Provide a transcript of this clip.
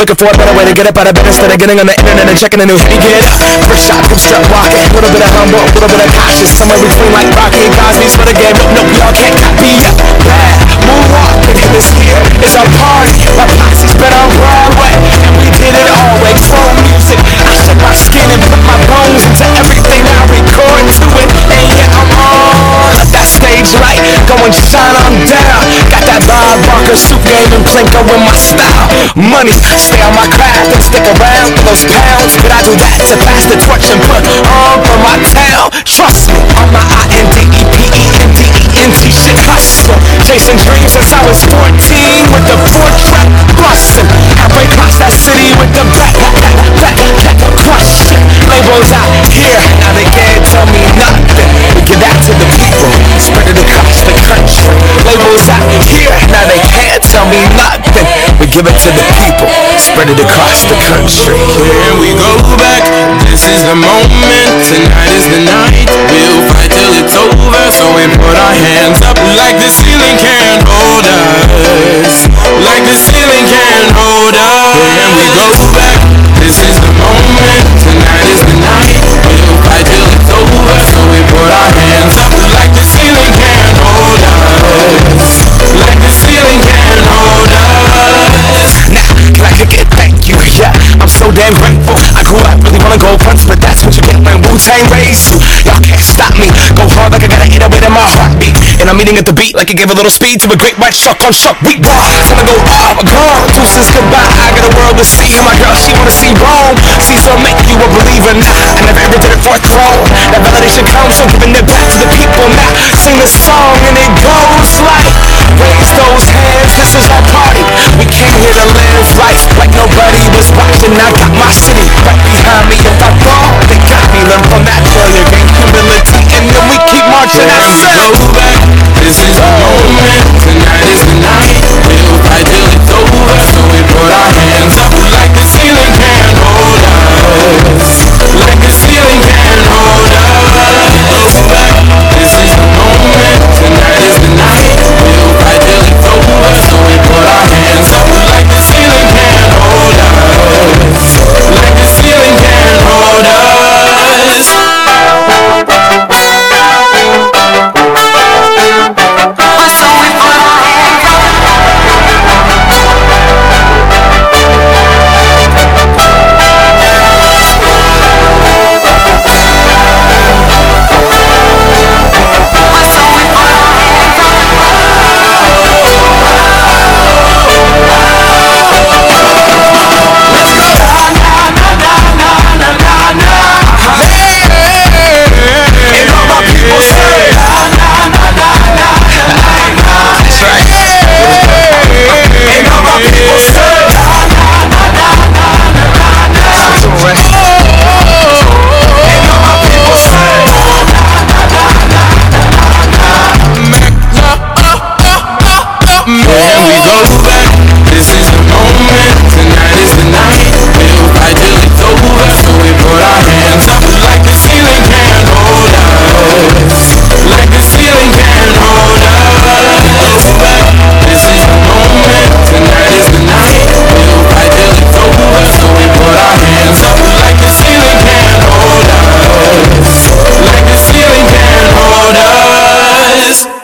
Looking for a better way to get up out of bed instead of getting on the internet and checking the news. Let me get up. First shot, come strut walking. A little bit of humble, a little bit of cautious. Somewhere between like Rocky and Cosby's for the game. Nope, nope, y'all can't copy up. Bad moonwalking, and this here is our party. My posse's been on Broadway, and we did it all way. Chrome music, I shed my skin and put my bones into everything I record to it. And yeah, I'm on that stage light, going shine on down. Barker suit game and Plinko in my style. Money, stay on my craft and stick around for those pounds. But I do that to pass the torch and put on for my town. Trust me, on my I-N-D-E-P-E-N-D-E-N-T shit hustle. Chasing dreams since I was 14 with the four track bustin'. I break across that city with the back, back, back, back, crush shit. Labels out here, can't tell me nothing. We give it to the people, spread it across the country. Here we go back, this is the moment, tonight is the night. We'll fight till it's over, so we put our hands up Like the ceiling can't hold us. Like the damn grateful. I grew up really wanna go fronts But that's what you get when Wu-Tang raised you. Y'all can't stop me. Go hard like I gotta an 808 in my heartbeat. And I'm eating at the beat like it gave a little speed To a great white shark on shark We raw Time to go off, gone Deuces goodbye. I got a world to see. And my girl, she wanna see Rome. Caesar make you a believer now. I never ever did it for a throne. That validation comes from giving it back to the people Now. Sing this song and it goes like this is our party. We came here to live life like nobody was watching. I got my city right behind me. If I fall, they got me. Learn from that failure,